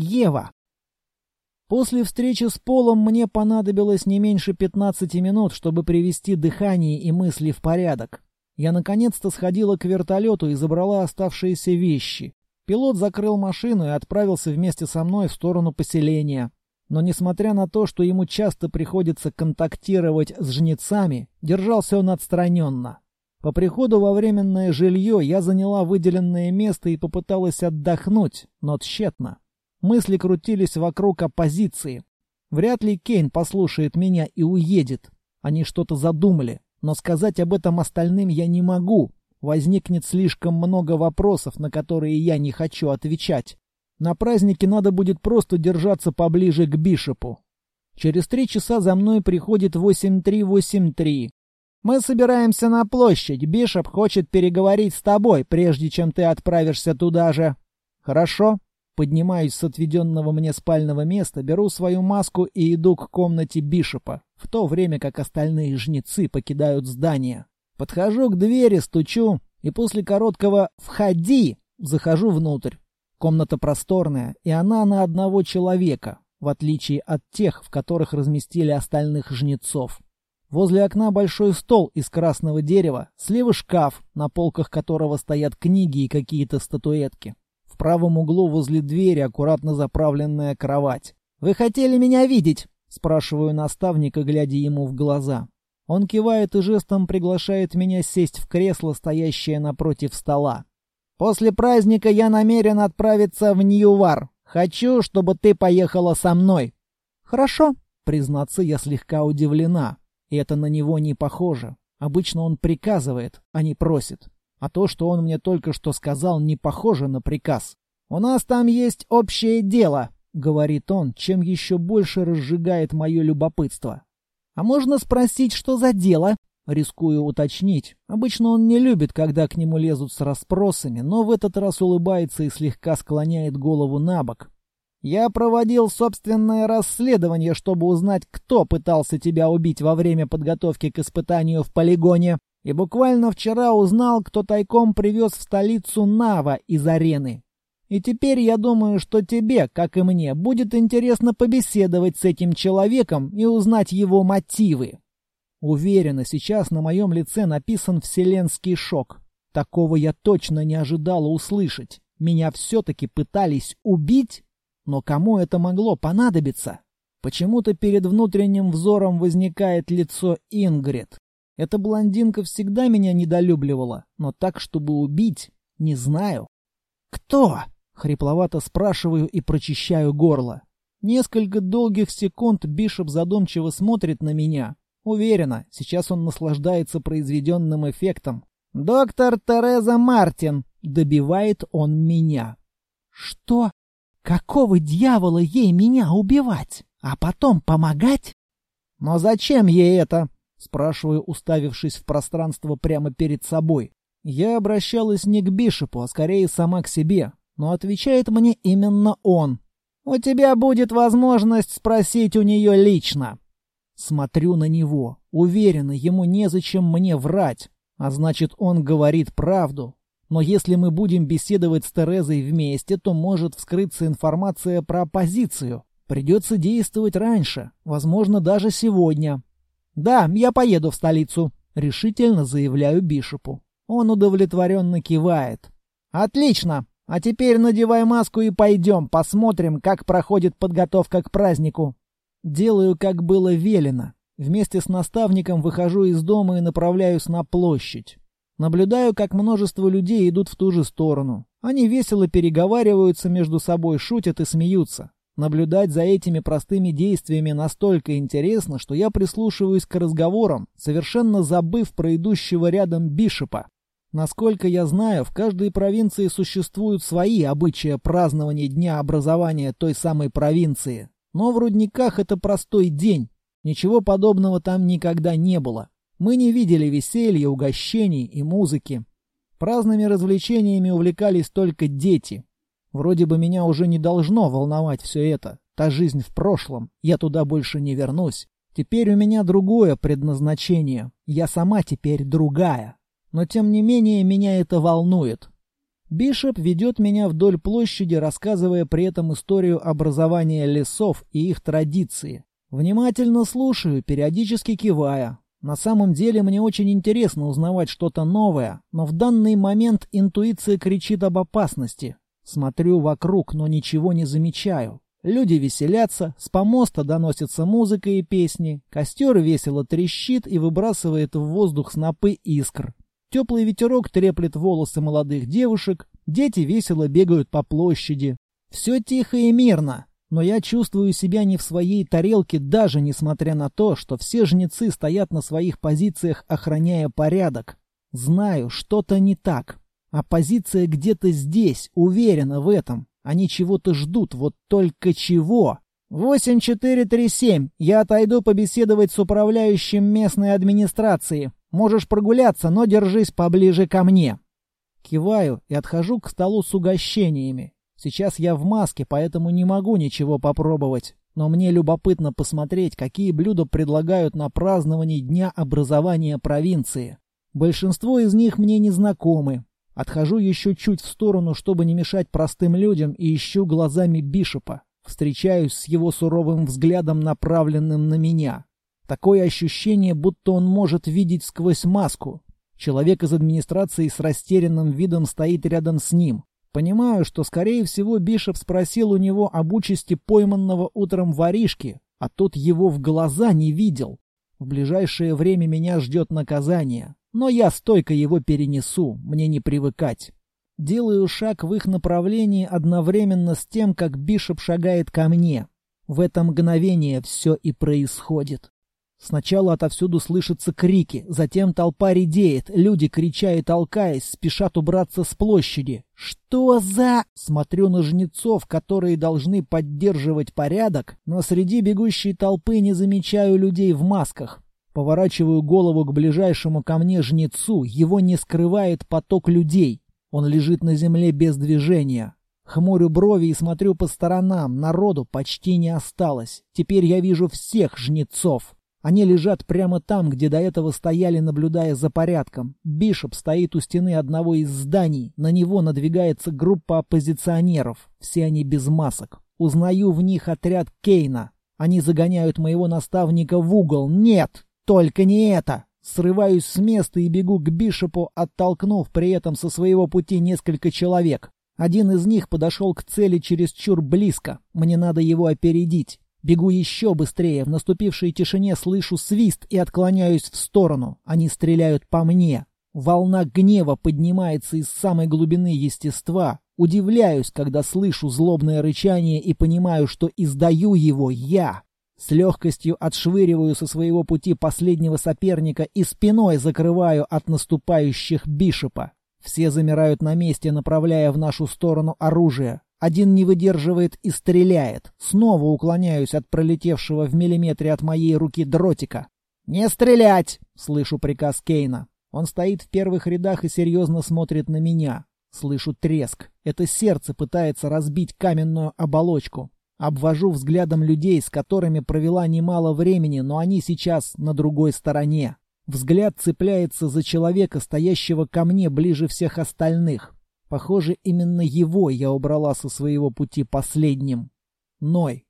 Ева. После встречи с Полом мне понадобилось не меньше 15 минут, чтобы привести дыхание и мысли в порядок. Я наконец-то сходила к вертолету и забрала оставшиеся вещи. Пилот закрыл машину и отправился вместе со мной в сторону поселения. Но несмотря на то, что ему часто приходится контактировать с жнецами, держался он отстраненно. По приходу во временное жилье я заняла выделенное место и попыталась отдохнуть, но тщетно. Мысли крутились вокруг оппозиции. Вряд ли Кейн послушает меня и уедет. Они что-то задумали, но сказать об этом остальным я не могу. Возникнет слишком много вопросов, на которые я не хочу отвечать. На празднике надо будет просто держаться поближе к Бишопу. Через три часа за мной приходит 8383. Мы собираемся на площадь. Бишоп хочет переговорить с тобой, прежде чем ты отправишься туда же. Хорошо. Поднимаюсь с отведенного мне спального места, беру свою маску и иду к комнате Бишопа, в то время как остальные жнецы покидают здание. Подхожу к двери, стучу, и после короткого «входи» захожу внутрь. Комната просторная, и она на одного человека, в отличие от тех, в которых разместили остальных жнецов. Возле окна большой стол из красного дерева, слева шкаф, на полках которого стоят книги и какие-то статуэтки. Правом углу возле двери аккуратно заправленная кровать. «Вы хотели меня видеть?» — спрашиваю наставника, глядя ему в глаза. Он кивает и жестом приглашает меня сесть в кресло, стоящее напротив стола. «После праздника я намерен отправиться в Ньювар. Хочу, чтобы ты поехала со мной». «Хорошо», — признаться, я слегка удивлена. И это на него не похоже. Обычно он приказывает, а не просит. А то, что он мне только что сказал, не похоже на приказ. «У нас там есть общее дело», — говорит он, чем еще больше разжигает мое любопытство. «А можно спросить, что за дело?» Рискую уточнить. Обычно он не любит, когда к нему лезут с расспросами, но в этот раз улыбается и слегка склоняет голову на бок. Я проводил собственное расследование, чтобы узнать, кто пытался тебя убить во время подготовки к испытанию в полигоне. И буквально вчера узнал, кто тайком привез в столицу Нава из арены. И теперь я думаю, что тебе, как и мне, будет интересно побеседовать с этим человеком и узнать его мотивы. Уверена, сейчас на моем лице написан вселенский шок. Такого я точно не ожидала услышать. Меня все-таки пытались убить? Но кому это могло понадобиться? Почему-то перед внутренним взором возникает лицо Ингрид. Эта блондинка всегда меня недолюбливала, но так, чтобы убить, не знаю. «Кто?» — хрипловато спрашиваю и прочищаю горло. Несколько долгих секунд Бишоп задумчиво смотрит на меня. Уверена, сейчас он наслаждается произведенным эффектом. «Доктор Тереза Мартин!» — добивает он меня. «Что?» Какого дьявола ей меня убивать, а потом помогать? Но зачем ей это? Спрашиваю, уставившись в пространство прямо перед собой. Я обращалась не к Бишопу, а скорее сама к себе, но отвечает мне именно он. «У тебя будет возможность спросить у нее лично». Смотрю на него. Уверена, ему незачем мне врать. А значит, он говорит правду. Но если мы будем беседовать с Терезой вместе, то может вскрыться информация про оппозицию. Придется действовать раньше, возможно, даже сегодня. «Да, я поеду в столицу», — решительно заявляю Бишопу. Он удовлетворенно кивает. «Отлично! А теперь надевай маску и пойдем, посмотрим, как проходит подготовка к празднику». Делаю, как было велено. Вместе с наставником выхожу из дома и направляюсь на площадь. Наблюдаю, как множество людей идут в ту же сторону. Они весело переговариваются между собой, шутят и смеются. Наблюдать за этими простыми действиями настолько интересно, что я прислушиваюсь к разговорам, совершенно забыв про идущего рядом Бишопа. Насколько я знаю, в каждой провинции существуют свои обычаи празднования дня образования той самой провинции. Но в рудниках это простой день. Ничего подобного там никогда не было. Мы не видели веселья, угощений и музыки. Праздными развлечениями увлекались только дети. Вроде бы меня уже не должно волновать все это. Та жизнь в прошлом, я туда больше не вернусь. Теперь у меня другое предназначение. Я сама теперь другая. Но тем не менее меня это волнует. Бишоп ведет меня вдоль площади, рассказывая при этом историю образования лесов и их традиции. Внимательно слушаю, периодически кивая. На самом деле мне очень интересно узнавать что-то новое, но в данный момент интуиция кричит об опасности. Смотрю вокруг, но ничего не замечаю. Люди веселятся, с помоста доносится музыка и песни, костер весело трещит и выбрасывает в воздух снопы искр. Теплый ветерок треплет волосы молодых девушек, дети весело бегают по площади. Все тихо и мирно, но я чувствую себя не в своей тарелке, даже несмотря на то, что все жнецы стоят на своих позициях, охраняя порядок. Знаю, что-то не так. А позиция где-то здесь, уверена в этом. Они чего-то ждут, вот только чего. «Восемь-четыре-три-семь. Я отойду побеседовать с управляющим местной администрации. Можешь прогуляться, но держись поближе ко мне». Киваю и отхожу к столу с угощениями. Сейчас я в маске, поэтому не могу ничего попробовать. Но мне любопытно посмотреть, какие блюда предлагают на праздновании Дня образования провинции. Большинство из них мне не знакомы. Отхожу еще чуть в сторону, чтобы не мешать простым людям, и ищу глазами Бишопа. Встречаюсь с его суровым взглядом, направленным на меня. Такое ощущение, будто он может видеть сквозь маску. Человек из администрации с растерянным видом стоит рядом с ним. Понимаю, что, скорее всего, Бишоп спросил у него об участи пойманного утром воришки, а тот его в глаза не видел. В ближайшее время меня ждет наказание, но я стойко его перенесу, мне не привыкать. Делаю шаг в их направлении одновременно с тем, как Бишоп шагает ко мне. В это мгновение все и происходит. Сначала отовсюду слышатся крики, затем толпа редеет, люди, крича и толкаясь, спешат убраться с площади. «Что за...» Смотрю на жнецов, которые должны поддерживать порядок, но среди бегущей толпы не замечаю людей в масках. Поворачиваю голову к ближайшему ко мне жнецу, его не скрывает поток людей. Он лежит на земле без движения. Хмурю брови и смотрю по сторонам, народу почти не осталось. Теперь я вижу всех жнецов. Они лежат прямо там, где до этого стояли, наблюдая за порядком. Бишоп стоит у стены одного из зданий. На него надвигается группа оппозиционеров. Все они без масок. Узнаю в них отряд Кейна. Они загоняют моего наставника в угол. Нет, только не это. Срываюсь с места и бегу к Бишопу, оттолкнув при этом со своего пути несколько человек. Один из них подошел к цели чересчур близко. Мне надо его опередить. Бегу еще быстрее, в наступившей тишине слышу свист и отклоняюсь в сторону. Они стреляют по мне. Волна гнева поднимается из самой глубины естества. Удивляюсь, когда слышу злобное рычание и понимаю, что издаю его я. С легкостью отшвыриваю со своего пути последнего соперника и спиной закрываю от наступающих Бишопа. Все замирают на месте, направляя в нашу сторону оружие. Один не выдерживает и стреляет. Снова уклоняюсь от пролетевшего в миллиметре от моей руки дротика. «Не стрелять!» — слышу приказ Кейна. Он стоит в первых рядах и серьезно смотрит на меня. Слышу треск. Это сердце пытается разбить каменную оболочку. Обвожу взглядом людей, с которыми провела немало времени, но они сейчас на другой стороне. Взгляд цепляется за человека, стоящего ко мне ближе всех остальных. Похоже, именно его я убрала со своего пути последним. Ной.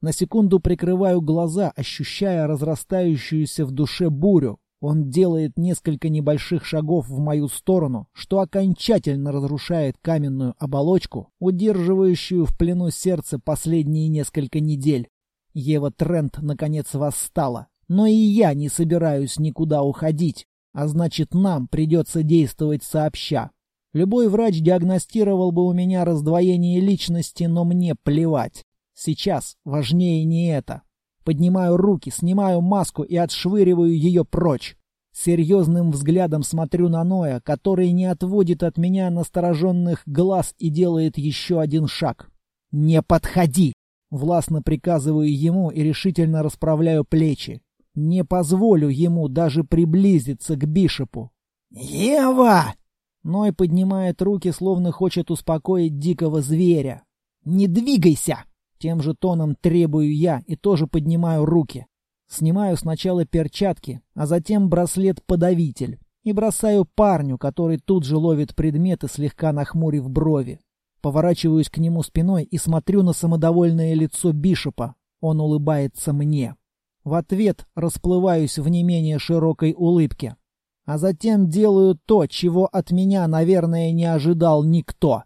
На секунду прикрываю глаза, ощущая разрастающуюся в душе бурю. Он делает несколько небольших шагов в мою сторону, что окончательно разрушает каменную оболочку, удерживающую в плену сердце последние несколько недель. Ева Трент наконец восстала. Но и я не собираюсь никуда уходить, а значит нам придется действовать сообща. Любой врач диагностировал бы у меня раздвоение личности, но мне плевать. Сейчас важнее не это. Поднимаю руки, снимаю маску и отшвыриваю ее прочь. Серьезным взглядом смотрю на Ноя, который не отводит от меня настороженных глаз и делает еще один шаг. «Не подходи!» Властно приказываю ему и решительно расправляю плечи. Не позволю ему даже приблизиться к Бишопу. «Ева!» Ной поднимает руки, словно хочет успокоить дикого зверя. «Не двигайся!» Тем же тоном требую я и тоже поднимаю руки. Снимаю сначала перчатки, а затем браслет-подавитель. и бросаю парню, который тут же ловит предметы, слегка нахмурив брови. Поворачиваюсь к нему спиной и смотрю на самодовольное лицо Бишопа. Он улыбается мне. В ответ расплываюсь в не менее широкой улыбке. А затем делаю то, чего от меня, наверное, не ожидал никто.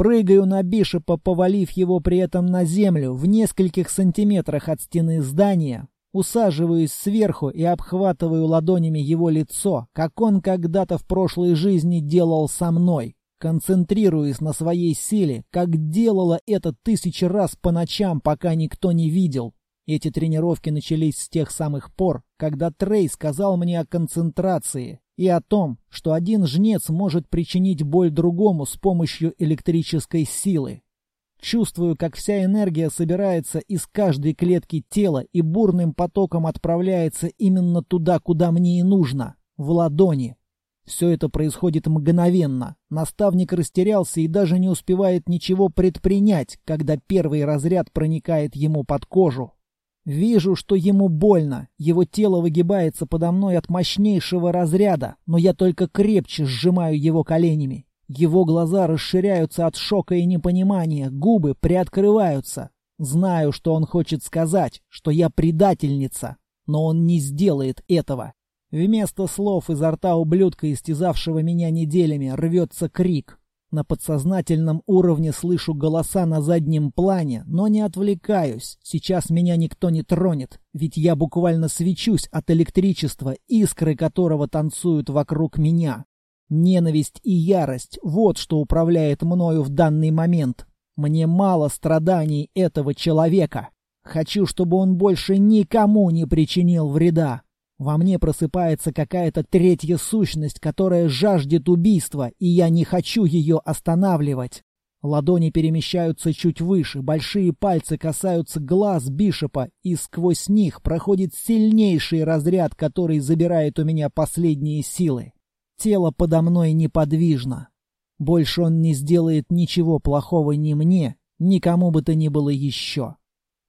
Прыгаю на Бишопа, повалив его при этом на землю в нескольких сантиметрах от стены здания, усаживаюсь сверху и обхватываю ладонями его лицо, как он когда-то в прошлой жизни делал со мной. Концентрируясь на своей силе, как делала это тысячи раз по ночам, пока никто не видел. Эти тренировки начались с тех самых пор, когда Трей сказал мне о концентрации и о том, что один жнец может причинить боль другому с помощью электрической силы. Чувствую, как вся энергия собирается из каждой клетки тела и бурным потоком отправляется именно туда, куда мне и нужно — в ладони. Все это происходит мгновенно. Наставник растерялся и даже не успевает ничего предпринять, когда первый разряд проникает ему под кожу. Вижу, что ему больно, его тело выгибается подо мной от мощнейшего разряда, но я только крепче сжимаю его коленями. Его глаза расширяются от шока и непонимания, губы приоткрываются. Знаю, что он хочет сказать, что я предательница, но он не сделает этого. Вместо слов изо рта ублюдка, истязавшего меня неделями, рвется крик. На подсознательном уровне слышу голоса на заднем плане, но не отвлекаюсь. Сейчас меня никто не тронет, ведь я буквально свечусь от электричества, искры которого танцуют вокруг меня. Ненависть и ярость — вот что управляет мною в данный момент. Мне мало страданий этого человека. Хочу, чтобы он больше никому не причинил вреда. Во мне просыпается какая-то третья сущность, которая жаждет убийства, и я не хочу ее останавливать. Ладони перемещаются чуть выше, большие пальцы касаются глаз Бишопа, и сквозь них проходит сильнейший разряд, который забирает у меня последние силы. Тело подо мной неподвижно. Больше он не сделает ничего плохого ни мне, ни кому бы то ни было еще.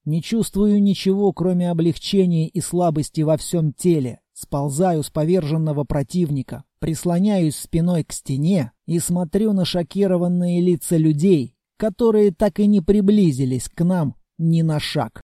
Не чувствую ничего, кроме облегчения и слабости во всем теле. Сползаю с поверженного противника, прислоняюсь спиной к стене и смотрю на шокированные лица людей, которые так и не приблизились к нам ни на шаг.